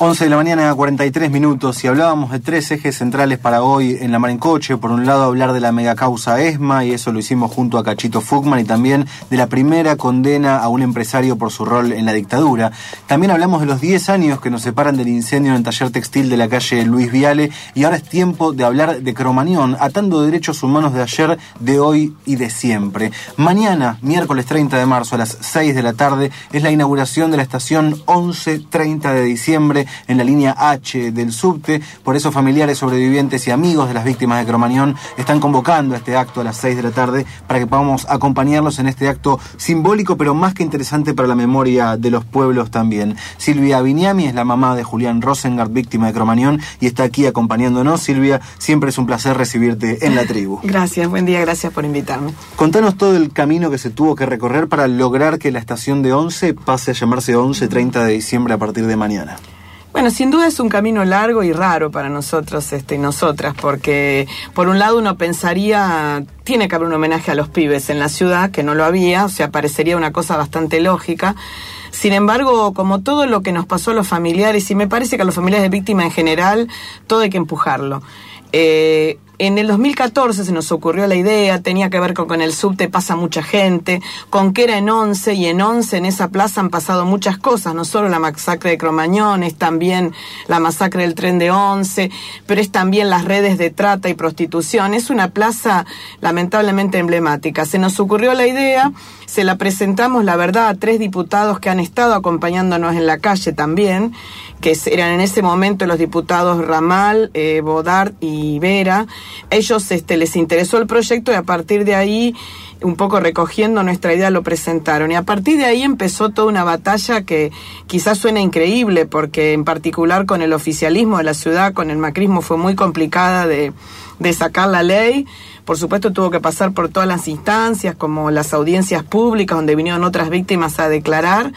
11 de la mañana, 43 minutos, y hablábamos de tres ejes centrales para hoy en la Mar en Coche. Por un lado, hablar de la megacausa ESMA, y eso lo hicimos junto a Cachito Fugman, y también de la primera condena a un empresario por su rol en la dictadura. También hablamos de los 10 años que nos separan del incendio en el taller textil de la calle Luis Viale, y ahora es tiempo de hablar de Cromañón, atando derechos humanos de ayer, de hoy y de siempre. Mañana, miércoles 30 de marzo, a las 6 de la tarde, es la inauguración de la estación 11-30 de diciembre en la línea H del subte. Por eso familiares, sobrevivientes y amigos de las víctimas de Cromañón están convocando a este acto a las 6 de la tarde para que podamos acompañarlos en este acto simbólico, pero más que interesante para la memoria de los pueblos también. Silvia Viñami es la mamá de Julián Rosengart, víctima de Cromañón, y está aquí acompañándonos. Silvia, siempre es un placer recibirte en la tribu. Gracias, buen día, gracias por invitarme. Contanos todo el camino que se tuvo que recorrer para lograr que la estación de 11 pase a llamarse 11-30 de diciembre a partir de mañana. Bueno, sin duda es un camino largo y raro para nosotros este, y nosotras, porque por un lado uno pensaría, tiene que haber un homenaje a los pibes en la ciudad, que no lo había, o sea, parecería una cosa bastante lógica. Sin embargo, como todo lo que nos pasó a los familiares, y me parece que a los familiares de víctimas en general, todo hay que empujarlo. Eh, en el 2014 se nos ocurrió la idea, tenía que ver con, el subte pasa mucha gente, con que era en 11 y en 11 en esa plaza han pasado muchas cosas, no solo la masacre de Cromañón, es también la masacre del tren de 11, pero es también las redes de trata y prostitución. Es una plaza lamentablemente emblemática. Se nos ocurrió la idea, se la presentamos, la verdad, a tres diputados que han estado acompañándonos en la calle también, que eran en ese momento los diputados Ramal, eh, Bodart y Vera. Ellos este, les interesó el proyecto y a partir de ahí, un poco recogiendo nuestra idea, lo presentaron. Y a partir de ahí empezó toda una batalla que quizás suena increíble, porque en particular con el oficialismo de la ciudad, con el macrismo, fue muy complicada de, sacar la ley. Por supuesto tuvo que pasar por todas las instancias, como las audiencias públicas, donde vinieron otras víctimas a declarar.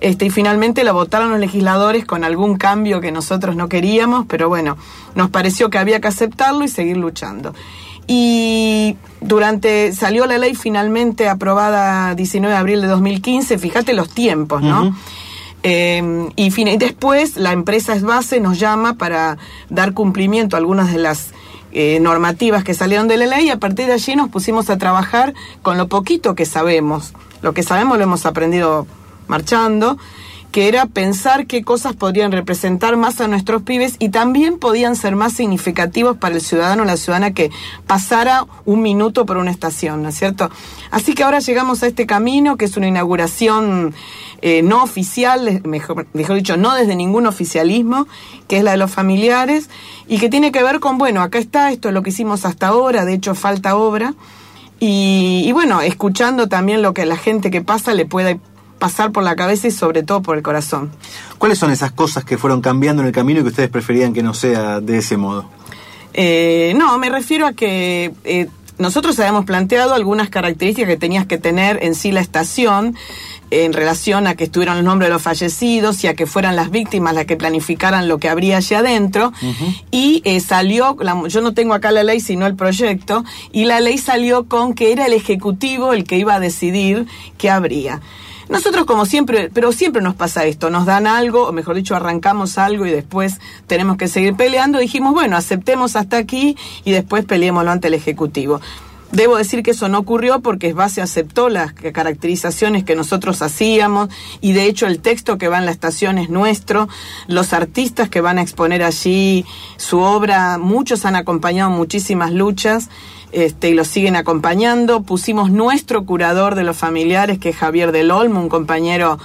Este, y finalmente la votaron los legisladores con algún cambio que nosotros no queríamos, pero bueno, nos pareció que había que aceptarlo y seguir luchando. Y durante, salió la ley finalmente aprobada 19 de abril de 2015, fíjate los tiempos, ¿no? Eh, y, y después la empresa base nos llama para dar cumplimiento a algunas de las eh, normativas que salieron de la ley y a partir de allí nos pusimos a trabajar con lo poquito que sabemos. Lo que sabemos lo hemos aprendido marchando, que era pensar qué cosas podrían representar más a nuestros pibes y también podían ser más significativos para el ciudadano o la ciudadana que pasara un minuto por una estación, ¿no es cierto? Así que ahora llegamos a este camino, que es una inauguración eh, no oficial, mejor, mejor dicho, no desde ningún oficialismo, que es la de los familiares, y que tiene que ver con, bueno, acá está, esto es lo que hicimos hasta ahora, de hecho falta obra, y, y bueno, escuchando también lo que a la gente que pasa le puede pasar por la cabeza y sobre todo por el corazón. ¿Cuáles son esas cosas que fueron cambiando en el camino y que ustedes preferían que no sea de ese modo? Eh, no, me refiero a que eh, nosotros habíamos planteado algunas características que tenías que tener en sí la estación en relación a que estuvieran los nombres de los fallecidos y a que fueran las víctimas las que planificaran lo que habría allá adentro. Y eh, salió, yo no tengo acá la ley, sino el proyecto, y la ley salió con que era el Ejecutivo el que iba a decidir qué habría. Nosotros como siempre, pero siempre nos pasa esto, nos dan algo, o mejor dicho, arrancamos algo y después tenemos que seguir peleando. Dijimos, bueno, aceptemos hasta aquí y después peleémoslo ante el Ejecutivo. Debo decir que eso no ocurrió porque base aceptó las caracterizaciones que nosotros hacíamos y de hecho el texto que va en la estación es nuestro. Los artistas que van a exponer allí su obra, muchos han acompañado muchísimas luchas este, y los siguen acompañando. Pusimos nuestro curador de los familiares, que es Javier del Olmo, un compañero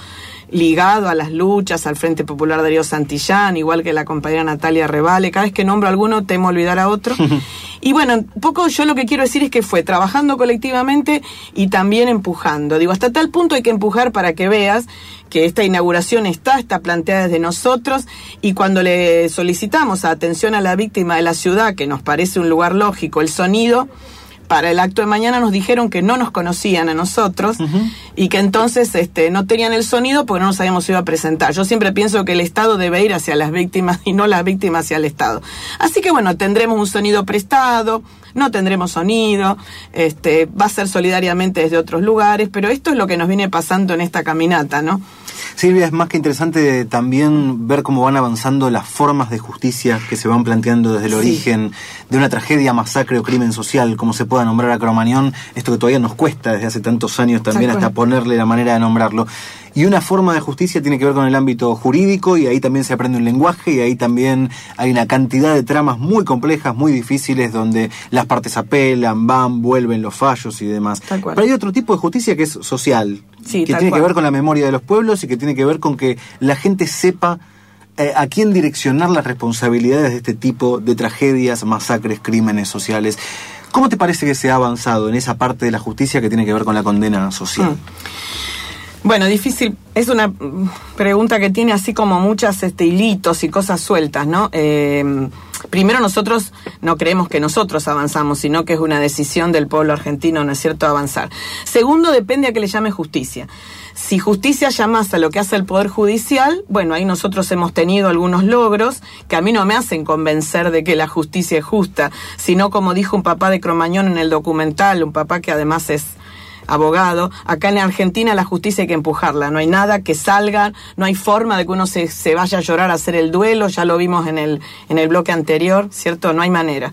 ligado a las luchas, al Frente Popular Darío Santillán, igual que la compañera Natalia Revale. Cada vez que nombro a alguno temo olvidar a otro. y bueno, un poco yo lo que quiero decir es que fue trabajando colectivamente y también empujando. Digo, hasta tal punto hay que empujar para que veas que esta inauguración está, está planteada desde nosotros y cuando le solicitamos atención a la víctima de la ciudad, que nos parece un lugar lógico, el sonido, para el acto de mañana nos dijeron que no nos conocían a nosotros y que entonces este, no tenían el sonido porque no nos habíamos ido a presentar. Yo siempre pienso que el Estado debe ir hacia las víctimas y no las víctimas hacia el Estado. Así que bueno, tendremos un sonido prestado, no tendremos sonido, este, va a ser solidariamente desde otros lugares, pero esto es lo que nos viene pasando en esta caminata, ¿no? Silvia, es más que interesante también ver cómo van avanzando las formas de justicia que se van planteando desde el origen de una tragedia, masacre o crimen social, como se pueda nombrar a Cromañón, esto que todavía nos cuesta desde hace tantos años también hasta ponerle la manera de nombrarlo. Y una forma de justicia tiene que ver con el ámbito jurídico y ahí también se aprende un lenguaje y ahí también hay una cantidad de tramas muy complejas, muy difíciles, donde las partes apelan, van, vuelven los fallos y demás. Pero hay otro tipo de justicia que es social, que tiene que ver con la memoria de los pueblos y que tiene que ver con que la gente sepa eh, a quién direccionar las responsabilidades de este tipo de tragedias, masacres, crímenes sociales. ¿Cómo te parece que se ha avanzado en esa parte de la justicia que tiene que ver con la condena social? Mm. Bueno, difícil. Es una pregunta que tiene así como muchas este, hilitos y cosas sueltas, ¿no? Eh, primero nosotros no creemos que nosotros avanzamos, sino que es una decisión del pueblo argentino, ¿no es cierto?, avanzar. Segundo, depende a que le llame justicia. Si justicia llamas a lo que hace el Poder Judicial, bueno, ahí nosotros hemos tenido algunos logros que a mí no me hacen convencer de que la justicia es justa, sino como dijo un papá de Cromañón en el documental, un papá que además es abogado. Acá en Argentina la justicia hay que empujarla, no hay nada que salga, no hay forma de que uno se, se vaya a llorar a hacer el duelo, ya lo vimos en el, en el bloque anterior, ¿cierto? No hay manera.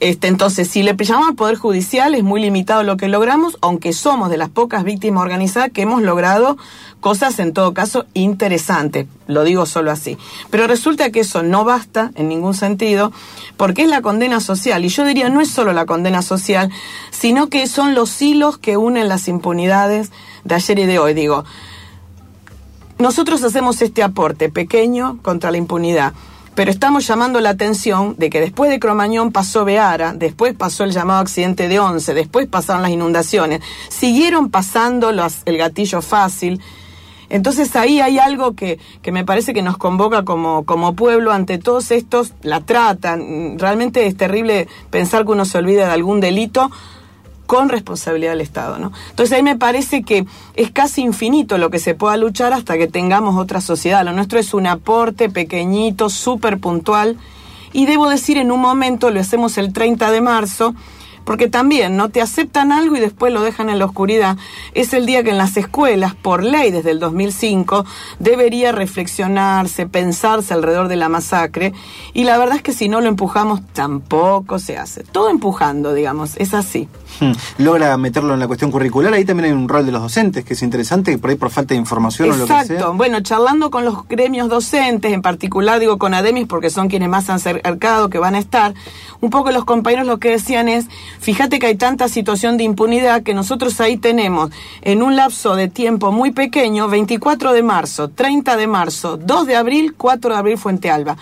Este, entonces, si le llamamos al Poder Judicial, es muy limitado lo que logramos, aunque somos de las pocas víctimas organizadas que hemos logrado cosas, en todo caso, interesantes. Lo digo solo así. Pero resulta que eso no basta en ningún sentido, porque es la condena social. Y yo diría, no es solo la condena social, sino que son los hilos que unen las impunidades de ayer y de hoy. Digo, nosotros hacemos este aporte pequeño contra la impunidad pero estamos llamando la atención de que después de Cromañón pasó Beara, después pasó el llamado accidente de Once, después pasaron las inundaciones, siguieron pasando el gatillo fácil. Entonces ahí hay algo que, que me parece que nos convoca como, como pueblo ante todos estos, la tratan. Realmente es terrible pensar que uno se olvida de algún delito con responsabilidad del Estado. ¿no? Entonces ahí me parece que es casi infinito lo que se pueda luchar hasta que tengamos otra sociedad. Lo nuestro es un aporte pequeñito, súper puntual. Y debo decir, en un momento, lo hacemos el 30 de marzo, porque también no te aceptan algo y después lo dejan en la oscuridad. Es el día que en las escuelas, por ley desde el 2005, debería reflexionarse, pensarse alrededor de la masacre y la verdad es que si no lo empujamos tampoco se hace. Todo empujando, digamos, es así. Hmm. Logra meterlo en la cuestión curricular, ahí también hay un rol de los docentes, que es interesante, por ahí por falta de información Exacto. o lo que sea. Bueno, charlando con los gremios docentes, en particular digo con Ademis porque son quienes más han acercado que van a estar, un poco los compañeros lo que decían es, fíjate que hay tanta situación de impunidad que nosotros ahí tenemos en un lapso de tiempo muy pequeño, 24 de marzo, 30 de marzo, 2 de abril, 4 de abril Fuente Alba.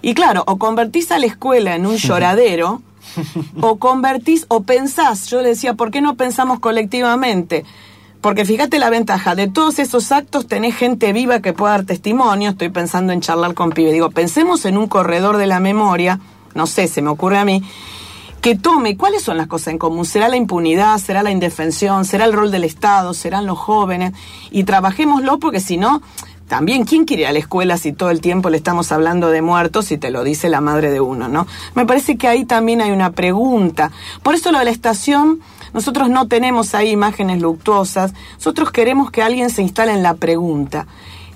Y claro, o convertís a la escuela en un lloradero, o convertís o pensás, yo le decía, ¿por qué no pensamos colectivamente? Porque fíjate la ventaja, de todos esos actos tenés gente viva que pueda dar testimonio, estoy pensando en charlar con pibe, digo, pensemos en un corredor de la memoria, no sé, se me ocurre a mí, que tome cuáles son las cosas en común. ¿Será la impunidad? ¿Será la indefensión? ¿Será el rol del Estado? ¿Serán los jóvenes? Y trabajémoslo porque si no, también, ¿quién quiere ir a la escuela si todo el tiempo le estamos hablando de muertos y te lo dice la madre de uno, no? Me parece que ahí también hay una pregunta. Por eso lo de la estación, nosotros no tenemos ahí imágenes luctuosas. Nosotros queremos que alguien se instale en la pregunta.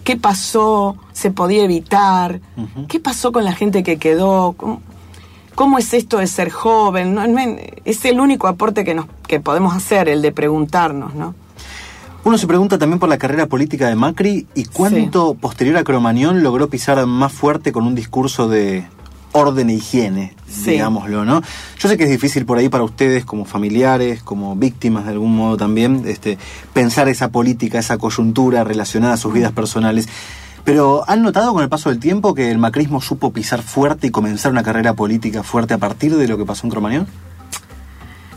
¿Qué pasó? ¿Se podía evitar? ¿Qué pasó con la gente que quedó? ¿Cómo, es esto de ser joven? Es el único aporte que, nos, que podemos hacer, el de preguntarnos, ¿no? Uno se pregunta también por la carrera política de Macri y cuánto posterior a Cromañón logró pisar más fuerte con un discurso de orden e higiene, digámoslo, ¿no? Yo sé que es difícil por ahí para ustedes como familiares, como víctimas de algún modo también, este, pensar esa política, esa coyuntura relacionada a sus vidas personales. Pero ¿han notado con el paso del tiempo que el macrismo supo pisar fuerte y comenzar una carrera política fuerte a partir de lo que pasó en Cromañón?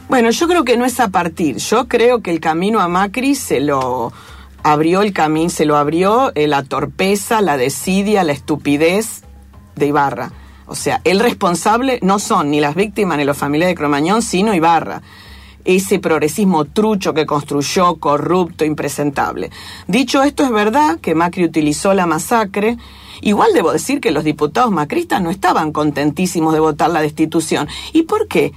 Bueno, yo creo que no es a partir. Yo creo que el camino a Macri se lo abrió el camino, se lo abrió eh, la torpeza, la desidia, la estupidez de Ibarra. O sea, el responsable no son ni las víctimas ni los familiares de Cromañón, sino Ibarra. ese progresismo trucho que construyó, corrupto, impresentable. Dicho esto, es verdad que Macri utilizó la masacre. Igual debo decir que los diputados macristas no estaban contentísimos de votar la destitución. ¿Y por qué?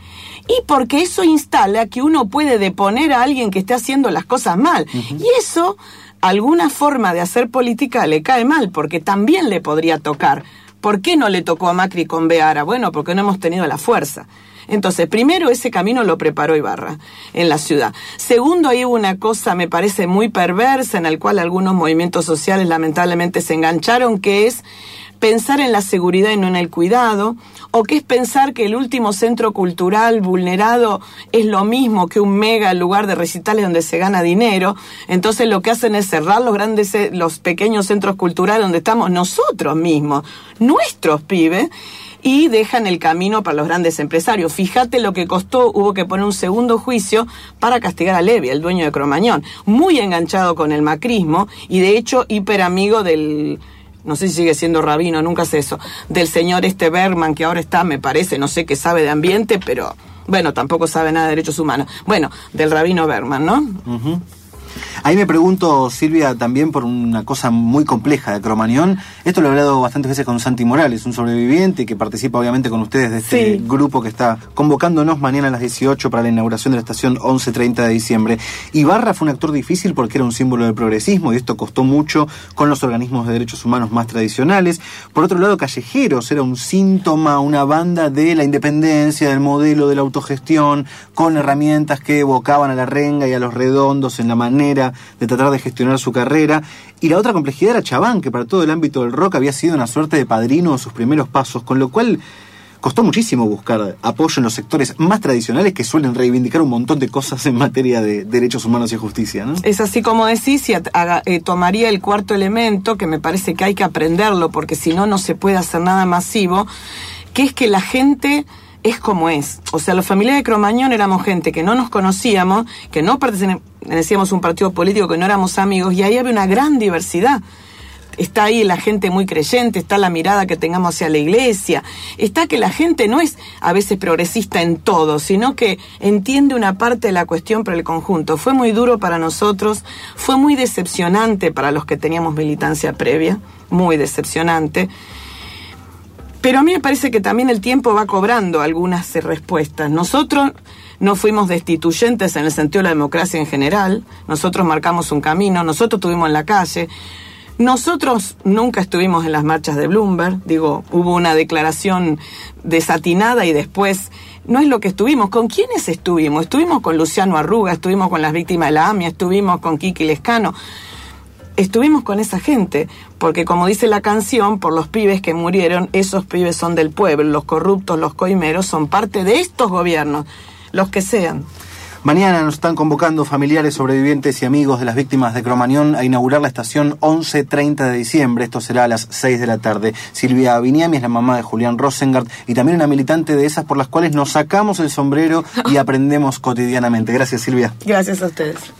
Y porque eso instala que uno puede deponer a alguien que esté haciendo las cosas mal. Y eso, alguna forma de hacer política le cae mal, porque también le podría tocar. ¿Por qué no le tocó a Macri con Beara? Bueno, porque no hemos tenido la fuerza. Entonces, primero ese camino lo preparó Ibarra en la ciudad. Segundo, hay una cosa, me parece muy perversa, en el cual algunos movimientos sociales lamentablemente se engancharon, que es pensar en la seguridad y no en el cuidado, o que es pensar que el último centro cultural vulnerado es lo mismo que un mega lugar de recitales donde se gana dinero. Entonces lo que hacen es cerrar los grandes, los pequeños centros culturales donde estamos nosotros mismos, nuestros pibes, y dejan el camino para los grandes empresarios. Fíjate lo que costó, hubo que poner un segundo juicio para castigar a Levi, el dueño de Cromañón, muy enganchado con el macrismo y de hecho hiper amigo del no sé si sigue siendo rabino, nunca sé eso, del señor este Berman que ahora está, me parece, no sé qué sabe de ambiente, pero bueno, tampoco sabe nada de derechos humanos. Bueno, del rabino Berman, ¿no? Ahí me pregunto, Silvia, también por una cosa muy compleja de Cromañón. Esto lo he hablado bastantes veces con Santi Morales, un sobreviviente que participa obviamente con ustedes de este grupo que está convocándonos mañana a las 18 para la inauguración de la estación 11.30 de diciembre. Ibarra fue un actor difícil porque era un símbolo del progresismo y esto costó mucho con los organismos de derechos humanos más tradicionales. Por otro lado, Callejeros era un síntoma, una banda de la independencia, del modelo de la autogestión, con herramientas que evocaban a la renga y a los redondos en la manera de tratar de gestionar su carrera. Y la otra complejidad era Chabán, que para todo el ámbito del rock había sido una suerte de padrino de sus primeros pasos, con lo cual costó muchísimo buscar apoyo en los sectores más tradicionales que suelen reivindicar un montón de cosas en materia de derechos humanos y justicia. ¿no? Es así como decís, y eh, tomaría el cuarto elemento, que me parece que hay que aprenderlo, porque si no, no se puede hacer nada masivo, que es que la gente es como es. O sea, los familiares de Cromañón éramos gente que no nos conocíamos, que no pertenecíamos a un partido político, que no éramos amigos, y ahí había una gran diversidad. Está ahí la gente muy creyente, está la mirada que tengamos hacia la iglesia, está que la gente no es a veces progresista en todo, sino que entiende una parte de la cuestión por el conjunto. Fue muy duro para nosotros, fue muy decepcionante para los que teníamos militancia previa, muy decepcionante. Pero a mí me parece que también el tiempo va cobrando algunas respuestas. Nosotros no fuimos destituyentes en el sentido de la democracia en general, nosotros marcamos un camino, nosotros estuvimos en la calle, nosotros nunca estuvimos en las marchas de Bloomberg, digo, hubo una declaración desatinada y después no es lo que estuvimos. ¿Con quiénes estuvimos? Estuvimos con Luciano Arruga, estuvimos con las víctimas de la AMIA, estuvimos con Kiki Lescano estuvimos con esa gente, porque como dice la canción, por los pibes que murieron, esos pibes son del pueblo, los corruptos, los coimeros, son parte de estos gobiernos, los que sean. Mañana nos están convocando familiares, sobrevivientes y amigos de las víctimas de Cromañón a inaugurar la estación 11.30 de diciembre. Esto será a las 6 de la tarde. Silvia Viniami es la mamá de Julián Rosengart y también una militante de esas por las cuales nos sacamos el sombrero y aprendemos cotidianamente. Gracias, Silvia. Gracias a ustedes.